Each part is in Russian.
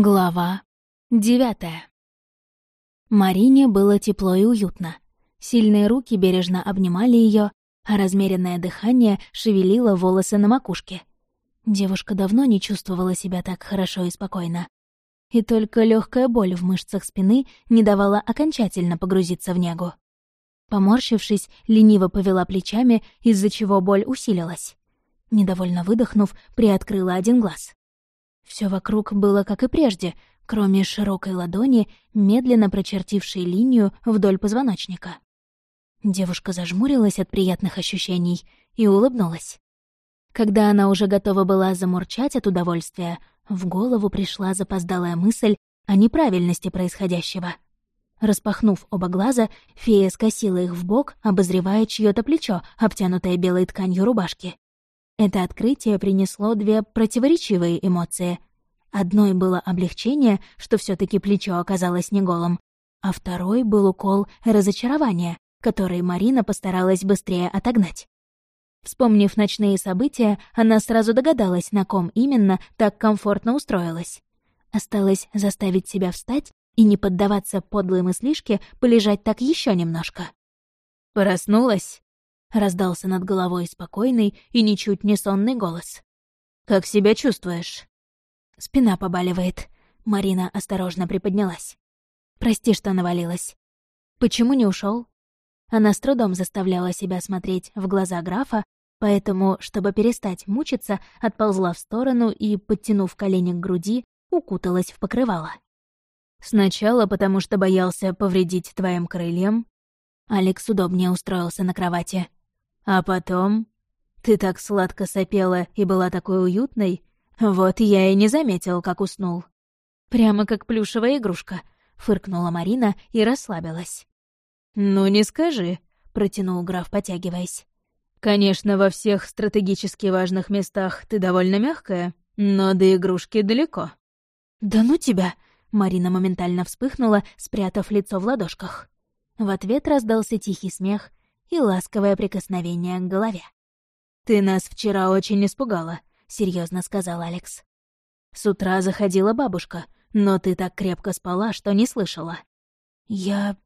Глава девятая. Марине было тепло и уютно. Сильные руки бережно обнимали ее, а размеренное дыхание шевелило волосы на макушке. Девушка давно не чувствовала себя так хорошо и спокойно. И только легкая боль в мышцах спины не давала окончательно погрузиться в негу. Поморщившись, лениво повела плечами, из-за чего боль усилилась. Недовольно выдохнув, приоткрыла один глаз. Все вокруг было как и прежде, кроме широкой ладони, медленно прочертившей линию вдоль позвоночника. Девушка зажмурилась от приятных ощущений и улыбнулась. Когда она уже готова была замурчать от удовольствия, в голову пришла запоздалая мысль о неправильности происходящего. Распахнув оба глаза, фея скосила их в бок, обозревая чье то плечо, обтянутое белой тканью рубашки. Это открытие принесло две противоречивые эмоции. Одной было облегчение, что все таки плечо оказалось не голым, а второй был укол разочарования, который Марина постаралась быстрее отогнать. Вспомнив ночные события, она сразу догадалась, на ком именно так комфортно устроилась. Осталось заставить себя встать и не поддаваться подлой мыслишке полежать так еще немножко. «Проснулась?» — раздался над головой спокойный и ничуть не сонный голос. «Как себя чувствуешь?» «Спина побаливает». Марина осторожно приподнялась. «Прости, что навалилась. Почему не ушел? Она с трудом заставляла себя смотреть в глаза графа, поэтому, чтобы перестать мучиться, отползла в сторону и, подтянув колени к груди, укуталась в покрывало. «Сначала потому, что боялся повредить твоим крыльям». Алекс удобнее устроился на кровати. А потом... Ты так сладко сопела и была такой уютной. Вот я и не заметил, как уснул. Прямо как плюшевая игрушка, фыркнула Марина и расслабилась. «Ну, не скажи», — протянул граф, потягиваясь. «Конечно, во всех стратегически важных местах ты довольно мягкая, но до игрушки далеко». «Да ну тебя!» — Марина моментально вспыхнула, спрятав лицо в ладошках. В ответ раздался тихий смех, и ласковое прикосновение к голове. «Ты нас вчера очень испугала», — серьезно сказал Алекс. «С утра заходила бабушка, но ты так крепко спала, что не слышала». «Я...»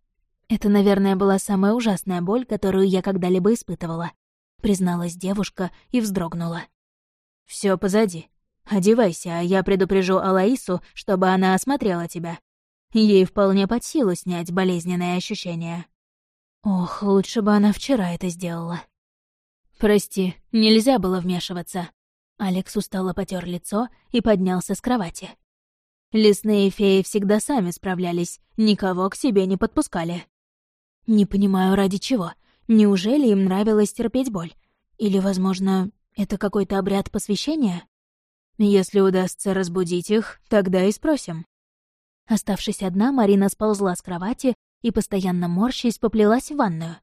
Это, наверное, была самая ужасная боль, которую я когда-либо испытывала, призналась девушка и вздрогнула. Все позади. Одевайся, а я предупрежу Алаису, чтобы она осмотрела тебя. Ей вполне под силу снять болезненные ощущения. Ох, лучше бы она вчера это сделала. «Прости, нельзя было вмешиваться». Алекс устало потер лицо и поднялся с кровати. Лесные феи всегда сами справлялись, никого к себе не подпускали. Не понимаю, ради чего. Неужели им нравилось терпеть боль? Или, возможно, это какой-то обряд посвящения? Если удастся разбудить их, тогда и спросим. Оставшись одна, Марина сползла с кровати и, постоянно морщась, поплелась в ванную.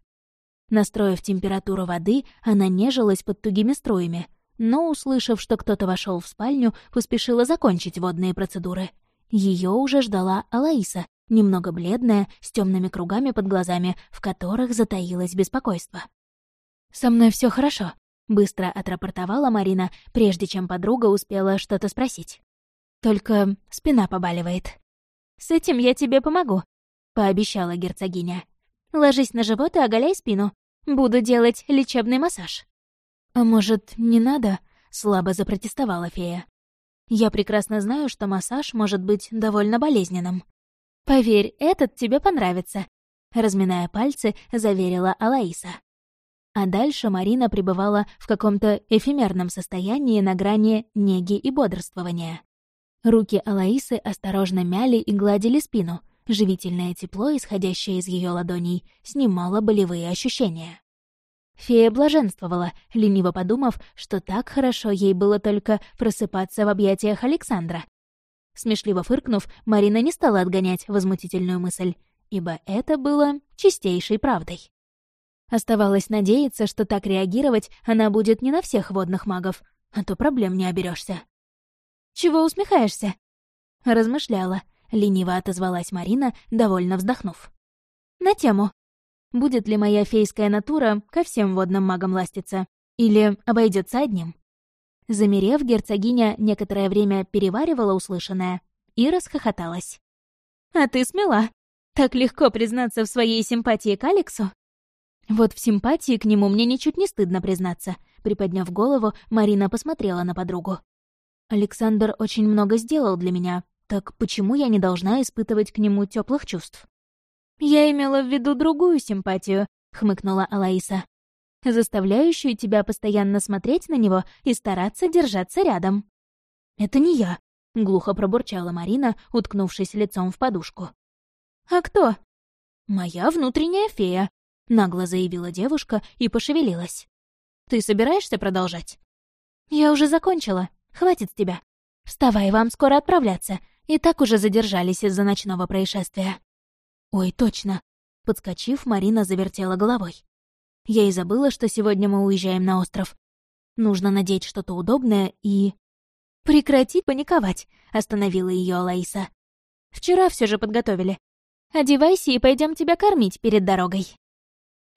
Настроив температуру воды, она нежилась под тугими струями, но, услышав, что кто-то вошел в спальню, поспешила закончить водные процедуры. Ее уже ждала Алаиса, немного бледная, с темными кругами под глазами, в которых затаилось беспокойство. «Со мной все хорошо», — быстро отрапортовала Марина, прежде чем подруга успела что-то спросить. «Только спина побаливает». «С этим я тебе помогу», — пообещала герцогиня. «Ложись на живот и оголяй спину. Буду делать лечебный массаж». «А может, не надо?» — слабо запротестовала фея. «Я прекрасно знаю, что массаж может быть довольно болезненным». «Поверь, этот тебе понравится», — разминая пальцы, заверила Алаиса. А дальше Марина пребывала в каком-то эфемерном состоянии на грани неги и бодрствования. Руки Алаисы осторожно мяли и гладили спину, Живительное тепло, исходящее из ее ладоней, снимало болевые ощущения. Фея блаженствовала, лениво подумав, что так хорошо ей было только просыпаться в объятиях Александра. Смешливо фыркнув, Марина не стала отгонять возмутительную мысль, ибо это было чистейшей правдой. Оставалось надеяться, что так реагировать она будет не на всех водных магов, а то проблем не оберешься. «Чего усмехаешься?» Размышляла, — лениво отозвалась Марина, довольно вздохнув. «На тему. Будет ли моя фейская натура ко всем водным магам ластиться? Или обойдется одним?» Замерев, герцогиня некоторое время переваривала услышанное и расхохоталась. «А ты смела. Так легко признаться в своей симпатии к Алексу?» Вот в симпатии к нему мне ничуть не стыдно признаться. Приподняв голову, Марина посмотрела на подругу. «Александр очень много сделал для меня, так почему я не должна испытывать к нему теплых чувств?» «Я имела в виду другую симпатию», — хмыкнула Алаиса. «Заставляющую тебя постоянно смотреть на него и стараться держаться рядом». «Это не я», — глухо пробурчала Марина, уткнувшись лицом в подушку. «А кто?» «Моя внутренняя фея», — нагло заявила девушка и пошевелилась. «Ты собираешься продолжать?» «Я уже закончила. Хватит с тебя. Вставай, вам скоро отправляться. И так уже задержались из-за ночного происшествия». «Ой, точно!» Подскочив, Марина завертела головой. Я и забыла, что сегодня мы уезжаем на остров. Нужно надеть что-то удобное и... «Прекрати паниковать», — остановила ее Алаиса. «Вчера все же подготовили. Одевайся и пойдем тебя кормить перед дорогой».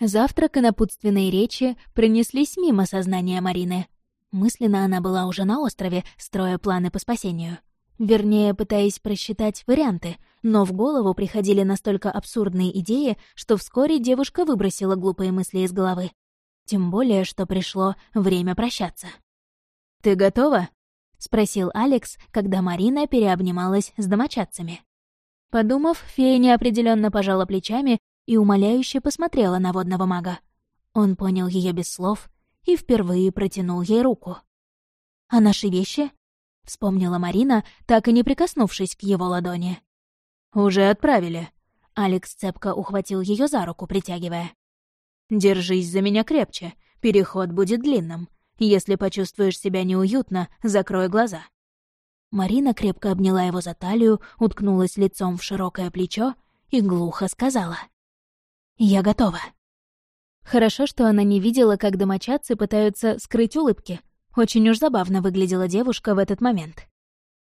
Завтрак и напутственные речи пронеслись мимо сознания Марины. Мысленно она была уже на острове, строя планы по спасению. Вернее, пытаясь просчитать варианты, но в голову приходили настолько абсурдные идеи, что вскоре девушка выбросила глупые мысли из головы. Тем более, что пришло время прощаться. «Ты готова?» — спросил Алекс, когда Марина переобнималась с домочадцами. Подумав, фея неопределенно пожала плечами и умоляюще посмотрела на водного мага. Он понял ее без слов и впервые протянул ей руку. «А наши вещи?» — вспомнила Марина, так и не прикоснувшись к его ладони. «Уже отправили». Алекс цепко ухватил ее за руку, притягивая. «Держись за меня крепче, переход будет длинным. Если почувствуешь себя неуютно, закрой глаза». Марина крепко обняла его за талию, уткнулась лицом в широкое плечо и глухо сказала. «Я готова». Хорошо, что она не видела, как домочадцы пытаются скрыть улыбки, очень уж забавно выглядела девушка в этот момент.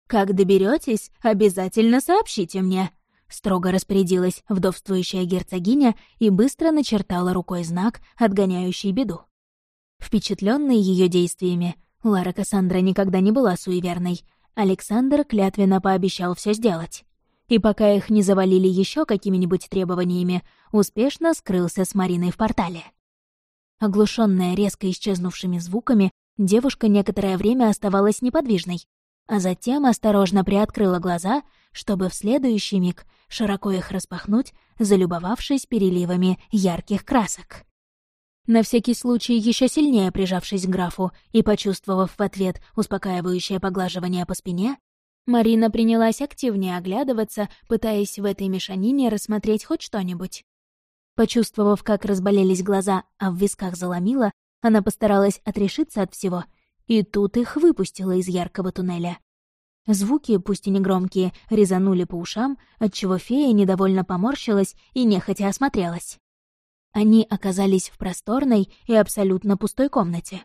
«Как доберетесь, обязательно сообщите мне», — строго распорядилась вдовствующая герцогиня и быстро начертала рукой знак, отгоняющий беду. Впечатленный ее действиями, Лара Кассандра никогда не была суеверной. Александр клятвенно пообещал все сделать. И пока их не завалили еще какими-нибудь требованиями, успешно скрылся с Мариной в портале. Оглушенная резко исчезнувшими звуками, Девушка некоторое время оставалась неподвижной, а затем осторожно приоткрыла глаза, чтобы в следующий миг широко их распахнуть, залюбовавшись переливами ярких красок. На всякий случай, еще сильнее прижавшись к графу и почувствовав в ответ успокаивающее поглаживание по спине, Марина принялась активнее оглядываться, пытаясь в этой мешанине рассмотреть хоть что-нибудь. Почувствовав, как разболелись глаза, а в висках заломило, она постаралась отрешиться от всего, и тут их выпустила из яркого туннеля. Звуки, пусть и негромкие, резанули по ушам, отчего фея недовольно поморщилась и нехотя осмотрелась. Они оказались в просторной и абсолютно пустой комнате.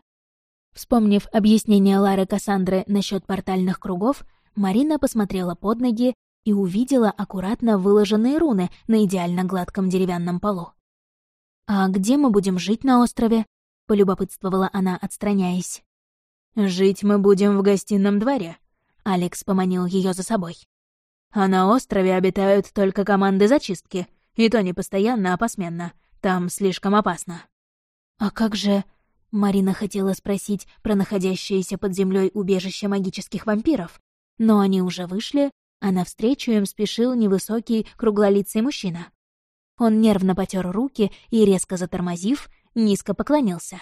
Вспомнив объяснение Лары Кассандры насчет портальных кругов, Марина посмотрела под ноги и увидела аккуратно выложенные руны на идеально гладком деревянном полу. «А где мы будем жить на острове?» — полюбопытствовала она, отстраняясь. «Жить мы будем в гостином дворе», — Алекс поманил ее за собой. «А на острове обитают только команды зачистки, и то не постоянно, а посменно. Там слишком опасно». «А как же...» Марина хотела спросить про находящееся под землей убежище магических вампиров, но они уже вышли, а навстречу им спешил невысокий круглолицый мужчина. Он нервно потер руки и, резко затормозив, низко поклонился.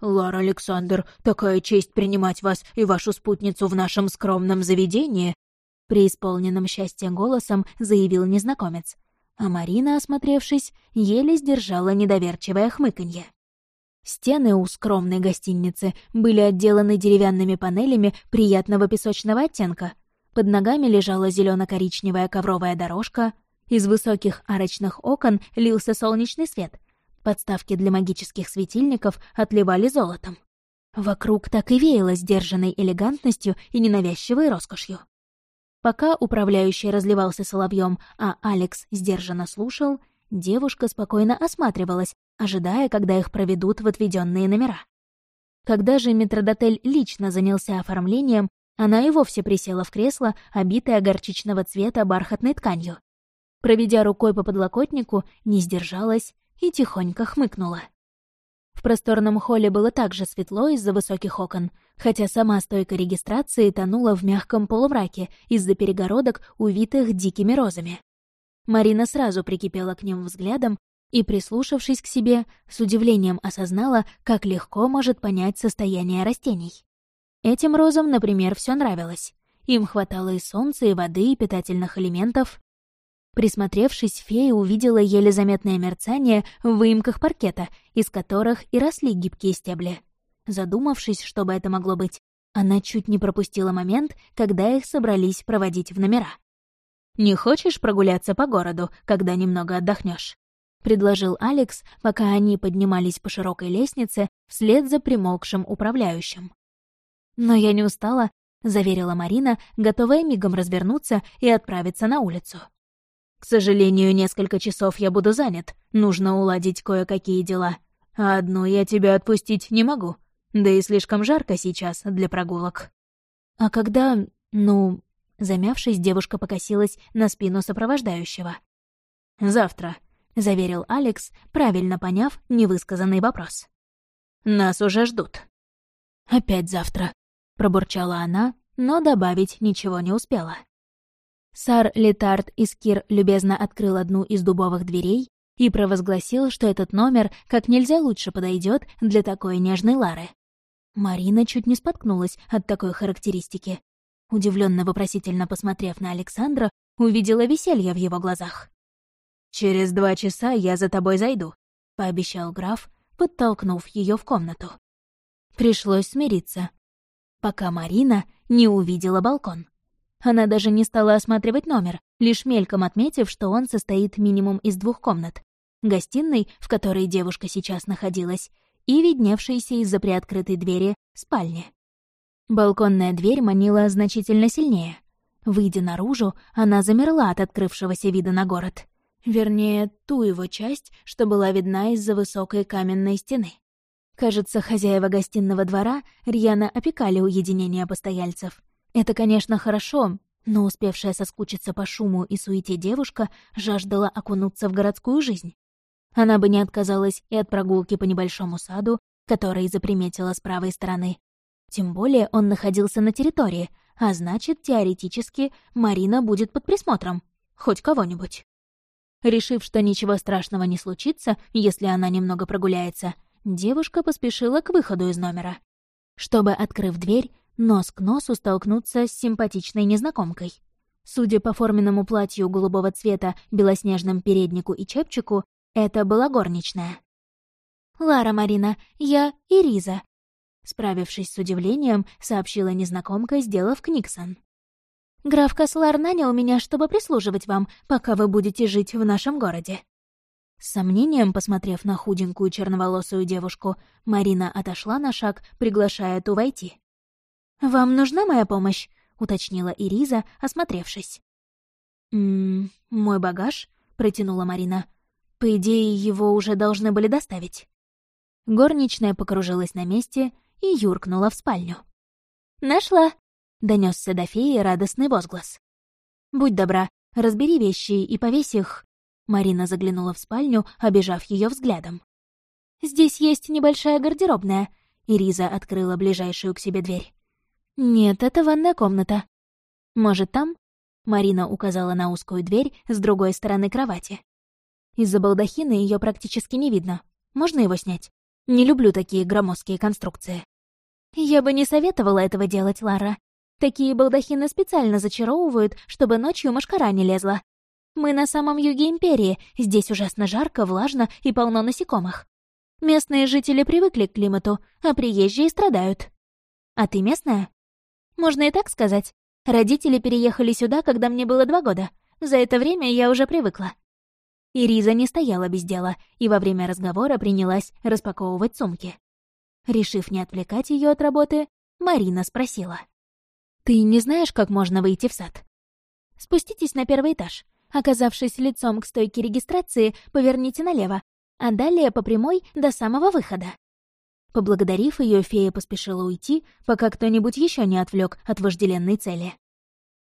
«Лара Александр, такая честь принимать вас и вашу спутницу в нашем скромном заведении!» Преисполненным счастьем голосом заявил незнакомец, а Марина, осмотревшись, еле сдержала недоверчивое хмыканье. Стены у скромной гостиницы были отделаны деревянными панелями приятного песочного оттенка. Под ногами лежала зелено коричневая ковровая дорожка, из высоких арочных окон лился солнечный свет, Подставки для магических светильников отливали золотом. Вокруг так и веяло сдержанной элегантностью и ненавязчивой роскошью. Пока управляющий разливался соловьем, а Алекс сдержанно слушал, девушка спокойно осматривалась, ожидая, когда их проведут в отведенные номера. Когда же метродотель лично занялся оформлением, Она и вовсе присела в кресло, обитое горчичного цвета бархатной тканью. Проведя рукой по подлокотнику, не сдержалась и тихонько хмыкнула. В просторном холле было также светло из-за высоких окон, хотя сама стойка регистрации тонула в мягком полумраке из-за перегородок, увитых дикими розами. Марина сразу прикипела к ним взглядом и, прислушавшись к себе, с удивлением осознала, как легко может понять состояние растений. Этим розам, например, все нравилось. Им хватало и солнца, и воды, и питательных элементов. Присмотревшись, фея увидела еле заметное мерцание в выемках паркета, из которых и росли гибкие стебли. Задумавшись, что бы это могло быть, она чуть не пропустила момент, когда их собрались проводить в номера. «Не хочешь прогуляться по городу, когда немного отдохнешь? предложил Алекс, пока они поднимались по широкой лестнице вслед за примолкшим управляющим. «Но я не устала», — заверила Марина, готовая мигом развернуться и отправиться на улицу. «К сожалению, несколько часов я буду занят. Нужно уладить кое-какие дела. А одну я тебя отпустить не могу. Да и слишком жарко сейчас для прогулок». «А когда... ну...» Замявшись, девушка покосилась на спину сопровождающего. «Завтра», — заверил Алекс, правильно поняв невысказанный вопрос. «Нас уже ждут». «Опять завтра», — пробурчала она, но добавить ничего не успела. Сар Летард Искир любезно открыл одну из дубовых дверей и провозгласил, что этот номер как нельзя лучше подойдет для такой нежной Лары. Марина чуть не споткнулась от такой характеристики. Удивленно вопросительно посмотрев на Александра, увидела веселье в его глазах. «Через два часа я за тобой зайду», — пообещал граф, подтолкнув ее в комнату. Пришлось смириться, пока Марина не увидела балкон. Она даже не стала осматривать номер, лишь мельком отметив, что он состоит минимум из двух комнат. Гостиной, в которой девушка сейчас находилась, и видневшейся из-за приоткрытой двери спальни. Балконная дверь манила значительно сильнее. Выйдя наружу, она замерла от открывшегося вида на город. Вернее, ту его часть, что была видна из-за высокой каменной стены. Кажется, хозяева гостиного двора рьяно опекали уединение постояльцев. Это, конечно, хорошо, но успевшая соскучиться по шуму и суете девушка жаждала окунуться в городскую жизнь. Она бы не отказалась и от прогулки по небольшому саду, который заприметила с правой стороны. Тем более он находился на территории, а значит, теоретически, Марина будет под присмотром. Хоть кого-нибудь. Решив, что ничего страшного не случится, если она немного прогуляется, девушка поспешила к выходу из номера. Чтобы, открыв дверь, нос к носу столкнуться с симпатичной незнакомкой. Судя по форменному платью голубого цвета, белоснежным переднику и чепчику, это была горничная. «Лара Марина, я Ириза», — справившись с удивлением, сообщила незнакомка, сделав книксон. «Граф Каслар нанял меня, чтобы прислуживать вам, пока вы будете жить в нашем городе». С сомнением, посмотрев на худенькую черноволосую девушку, Марина отошла на шаг, приглашая ту войти. «Вам нужна моя помощь?» — уточнила Ириза, осмотревшись. «Ммм, мой багаж?» — протянула Марина. «По идее, его уже должны были доставить». Горничная покружилась на месте и юркнула в спальню. «Нашла!» — донесся до феи радостный возглас. «Будь добра, разбери вещи и повесь их Марина заглянула в спальню, обижав ее взглядом. «Здесь есть небольшая гардеробная», — Ириза открыла ближайшую к себе дверь. «Нет, это ванная комната». «Может, там?» — Марина указала на узкую дверь с другой стороны кровати. Из-за балдахина ее практически не видно. Можно его снять? Не люблю такие громоздкие конструкции. Я бы не советовала этого делать, Лара. Такие балдахины специально зачаровывают, чтобы ночью мошкара не лезла. Мы на самом юге Империи, здесь ужасно жарко, влажно и полно насекомых. Местные жители привыкли к климату, а приезжие страдают. А ты местная? Можно и так сказать. Родители переехали сюда, когда мне было два года. За это время я уже привыкла. Ириза не стояла без дела и во время разговора принялась распаковывать сумки. Решив не отвлекать ее от работы, Марина спросила. «Ты не знаешь, как можно выйти в сад?» «Спуститесь на первый этаж. Оказавшись лицом к стойке регистрации, поверните налево, а далее по прямой до самого выхода. Поблагодарив ее, фея поспешила уйти, пока кто-нибудь еще не отвлек от вожделенной цели.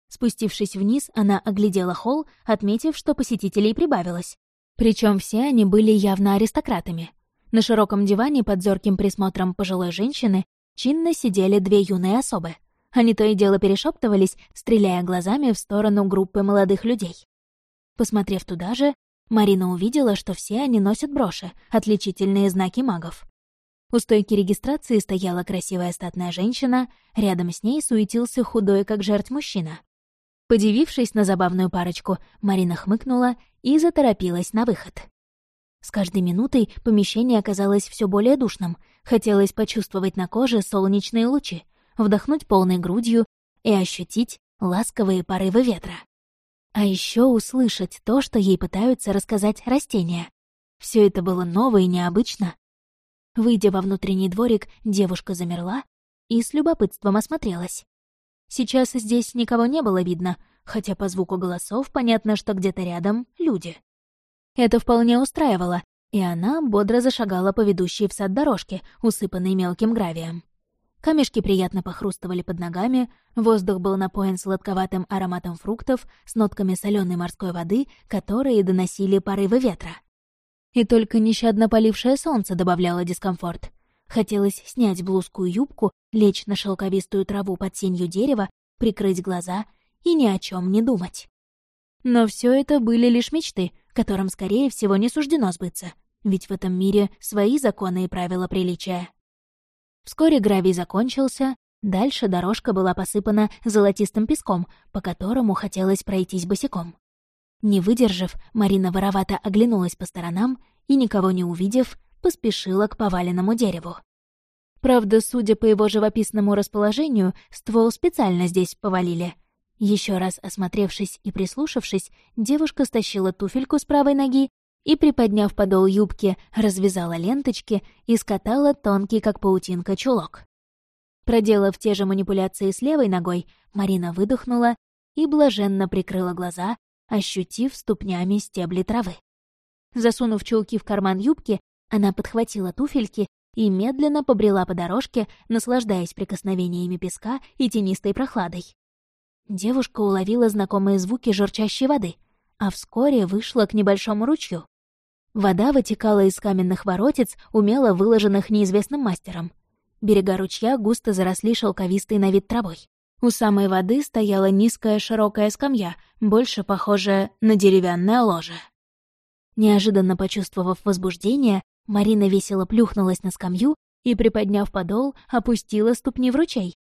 Спустившись вниз, она оглядела холл, отметив, что посетителей прибавилось. Причем все они были явно аристократами. На широком диване под зорким присмотром пожилой женщины чинно сидели две юные особы. Они то и дело перешептывались, стреляя глазами в сторону группы молодых людей. Посмотрев туда же, Марина увидела, что все они носят броши, отличительные знаки магов. У стойки регистрации стояла красивая статная женщина, рядом с ней суетился худой, как жертв мужчина. Подивившись на забавную парочку, Марина хмыкнула и заторопилась на выход. С каждой минутой помещение оказалось все более душным. Хотелось почувствовать на коже солнечные лучи, вдохнуть полной грудью и ощутить ласковые порывы ветра. А еще услышать то, что ей пытаются рассказать растения. Все это было ново и необычно. Выйдя во внутренний дворик, девушка замерла и с любопытством осмотрелась. Сейчас здесь никого не было видно, хотя по звуку голосов понятно, что где-то рядом люди. Это вполне устраивало, и она бодро зашагала по ведущей в сад дорожке, усыпанной мелким гравием. Камешки приятно похрустывали под ногами, воздух был напоен сладковатым ароматом фруктов с нотками соленой морской воды, которые доносили порывы ветра. И только нещадно полившее солнце добавляло дискомфорт. Хотелось снять блузку и юбку, лечь на шелковистую траву под сенью дерева, прикрыть глаза и ни о чем не думать. Но все это были лишь мечты, которым, скорее всего, не суждено сбыться, ведь в этом мире свои законы и правила приличия. Вскоре гравий закончился, дальше дорожка была посыпана золотистым песком, по которому хотелось пройтись босиком. Не выдержав, Марина воровато оглянулась по сторонам и, никого не увидев, поспешила к поваленному дереву. Правда, судя по его живописному расположению, ствол специально здесь повалили. Еще раз осмотревшись и прислушавшись, девушка стащила туфельку с правой ноги и, приподняв подол юбки, развязала ленточки и скатала тонкий, как паутинка, чулок. Проделав те же манипуляции с левой ногой, Марина выдохнула и блаженно прикрыла глаза, ощутив ступнями стебли травы. Засунув чулки в карман юбки, она подхватила туфельки и медленно побрела по дорожке, наслаждаясь прикосновениями песка и тенистой прохладой. Девушка уловила знакомые звуки журчащей воды, а вскоре вышла к небольшому ручью. Вода вытекала из каменных воротец, умело выложенных неизвестным мастером. Берега ручья густо заросли шелковистой на вид травой. У самой воды стояла низкая широкая скамья, больше похожая на деревянное ложе. Неожиданно почувствовав возбуждение, Марина весело плюхнулась на скамью и, приподняв подол, опустила ступни в ручей,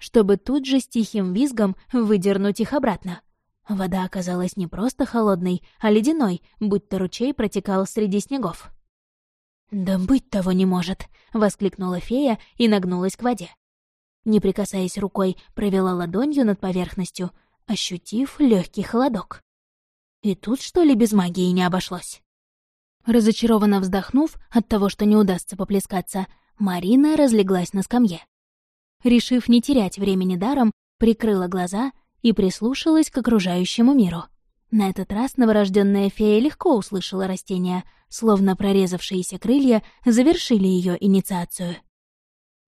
чтобы тут же с тихим визгом выдернуть их обратно. Вода оказалась не просто холодной, а ледяной, будто ручей протекал среди снегов. «Да быть того не может!» — воскликнула фея и нагнулась к воде. Не прикасаясь рукой, провела ладонью над поверхностью, ощутив легкий холодок. И тут, что ли, без магии не обошлось? Разочарованно вздохнув от того, что не удастся поплескаться, Марина разлеглась на скамье. Решив не терять времени даром, прикрыла глаза и прислушалась к окружающему миру. На этот раз новорожденная фея легко услышала растения, словно прорезавшиеся крылья завершили ее инициацию.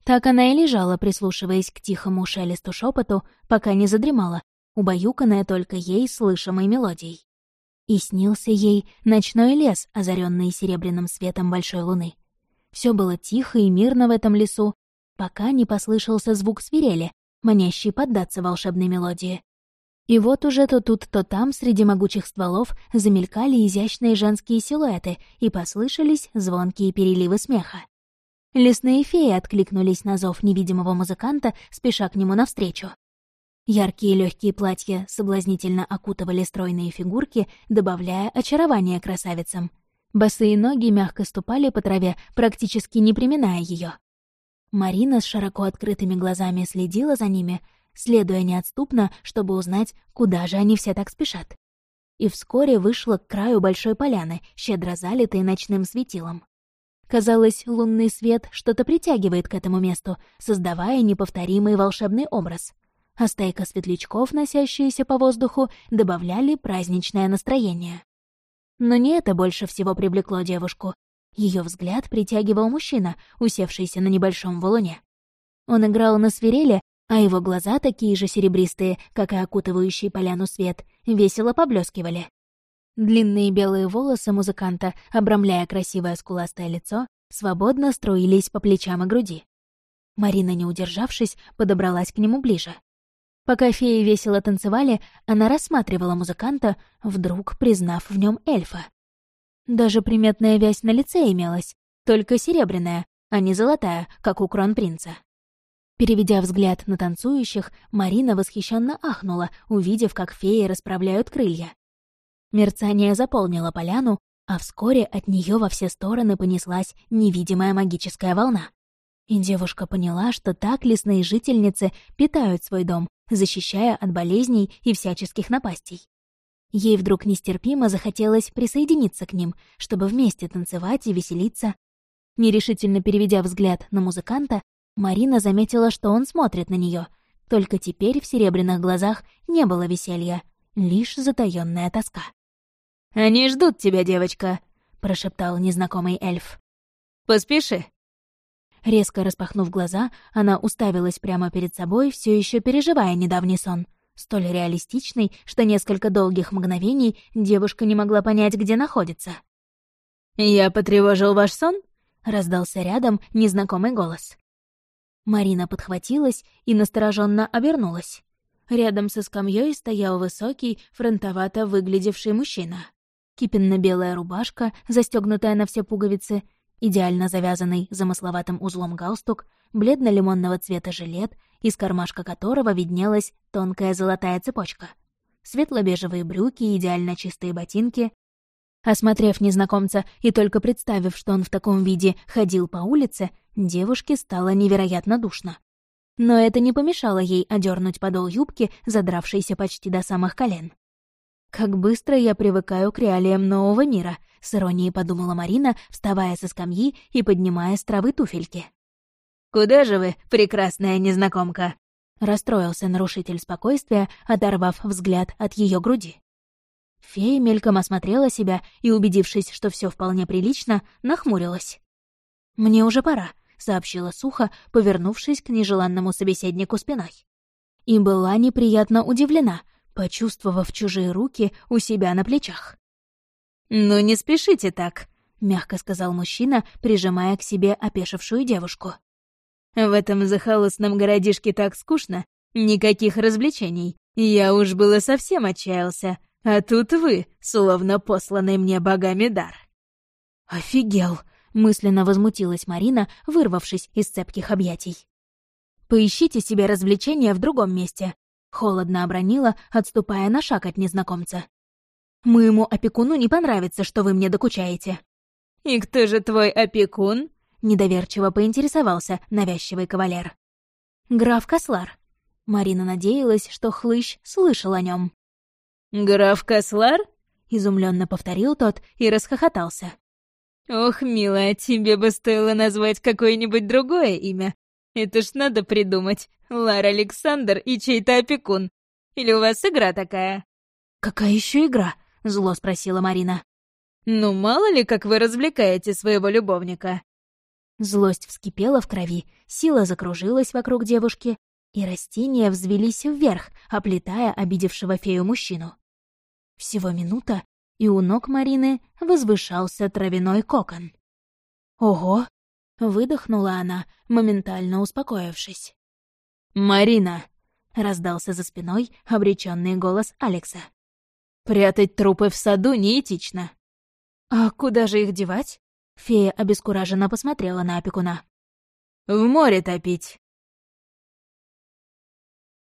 Так она и лежала, прислушиваясь к тихому шелесту шепоту, пока не задремала, убаюканная только ей слышимой мелодией. И снился ей ночной лес, озаренный серебряным светом большой луны. Все было тихо и мирно в этом лесу, пока не послышался звук свирели, манящий поддаться волшебной мелодии. И вот уже то тут, то там среди могучих стволов замелькали изящные женские силуэты и послышались звонкие переливы смеха. Лесные феи откликнулись на зов невидимого музыканта, спеша к нему навстречу. Яркие легкие платья соблазнительно окутывали стройные фигурки, добавляя очарование красавицам. Босые ноги мягко ступали по траве, практически не приминая ее. Марина с широко открытыми глазами следила за ними, следуя неотступно, чтобы узнать, куда же они все так спешат. И вскоре вышла к краю большой поляны, щедро залитой ночным светилом. Казалось, лунный свет что-то притягивает к этому месту, создавая неповторимый волшебный образ — а стайка светлячков, носящиеся по воздуху, добавляли праздничное настроение. Но не это больше всего привлекло девушку. Ее взгляд притягивал мужчина, усевшийся на небольшом валуне. Он играл на свирели, а его глаза, такие же серебристые, как и окутывающий поляну свет, весело поблескивали. Длинные белые волосы музыканта, обрамляя красивое скуластое лицо, свободно струились по плечам и груди. Марина, не удержавшись, подобралась к нему ближе. Пока феи весело танцевали, она рассматривала музыканта, вдруг признав в нем эльфа. Даже приметная вязь на лице имелась, только серебряная, а не золотая, как у кронпринца. Переведя взгляд на танцующих, Марина восхищенно ахнула, увидев, как феи расправляют крылья. Мерцание заполнило поляну, а вскоре от нее во все стороны понеслась невидимая магическая волна. И девушка поняла, что так лесные жительницы питают свой дом, защищая от болезней и всяческих напастей. Ей вдруг нестерпимо захотелось присоединиться к ним, чтобы вместе танцевать и веселиться. Нерешительно переведя взгляд на музыканта, Марина заметила, что он смотрит на нее. Только теперь в серебряных глазах не было веселья, лишь затаённая тоска. «Они ждут тебя, девочка», — прошептал незнакомый эльф. «Поспеши». Резко распахнув глаза, она уставилась прямо перед собой, все еще переживая недавний сон. Столь реалистичный, что несколько долгих мгновений девушка не могла понять, где находится. «Я потревожил ваш сон?» — раздался рядом незнакомый голос. Марина подхватилась и настороженно обернулась. Рядом со скамьей стоял высокий, фронтовато выглядевший мужчина кипенно-белая рубашка, застегнутая на все пуговицы, идеально завязанный замысловатым узлом галстук, бледно-лимонного цвета жилет, из кармашка которого виднелась тонкая золотая цепочка, светло-бежевые брюки идеально чистые ботинки. Осмотрев незнакомца и только представив, что он в таком виде ходил по улице, девушке стало невероятно душно. Но это не помешало ей одернуть подол юбки, задравшейся почти до самых колен. «Как быстро я привыкаю к реалиям нового мира», — с иронией подумала Марина, вставая со скамьи и поднимая с травы туфельки. «Куда же вы, прекрасная незнакомка?» — расстроился нарушитель спокойствия, оторвав взгляд от ее груди. Фея мельком осмотрела себя и, убедившись, что все вполне прилично, нахмурилась. «Мне уже пора», — сообщила сухо, повернувшись к нежеланному собеседнику спиной. И была неприятно удивлена — почувствовав чужие руки у себя на плечах. «Ну не спешите так», — мягко сказал мужчина, прижимая к себе опешившую девушку. «В этом захолустном городишке так скучно, никаких развлечений. Я уж было совсем отчаялся, а тут вы, словно посланный мне богами дар». «Офигел!» — мысленно возмутилась Марина, вырвавшись из цепких объятий. «Поищите себе развлечения в другом месте. Холодно обронила, отступая на шаг от незнакомца. «Моему опекуну не понравится, что вы мне докучаете». «И кто же твой опекун?» — недоверчиво поинтересовался навязчивый кавалер. «Граф Кослар». Марина надеялась, что хлыщ слышал о нем. «Граф Кослар?» — изумленно повторил тот и расхохотался. «Ох, милая, тебе бы стоило назвать какое-нибудь другое имя, это ж надо придумать. Лар Александр и чей-то опекун. Или у вас игра такая?» «Какая еще игра?» — зло спросила Марина. «Ну, мало ли, как вы развлекаете своего любовника». Злость вскипела в крови, сила закружилась вокруг девушки, и растения взвелись вверх, оплетая обидевшего фею мужчину. Всего минута, и у ног Марины возвышался травяной кокон. Ого, Выдохнула она, моментально успокоившись. «Марина!» — раздался за спиной обреченный голос Алекса. «Прятать трупы в саду неэтично». «А куда же их девать?» Фея обескураженно посмотрела на опекуна. «В море топить»,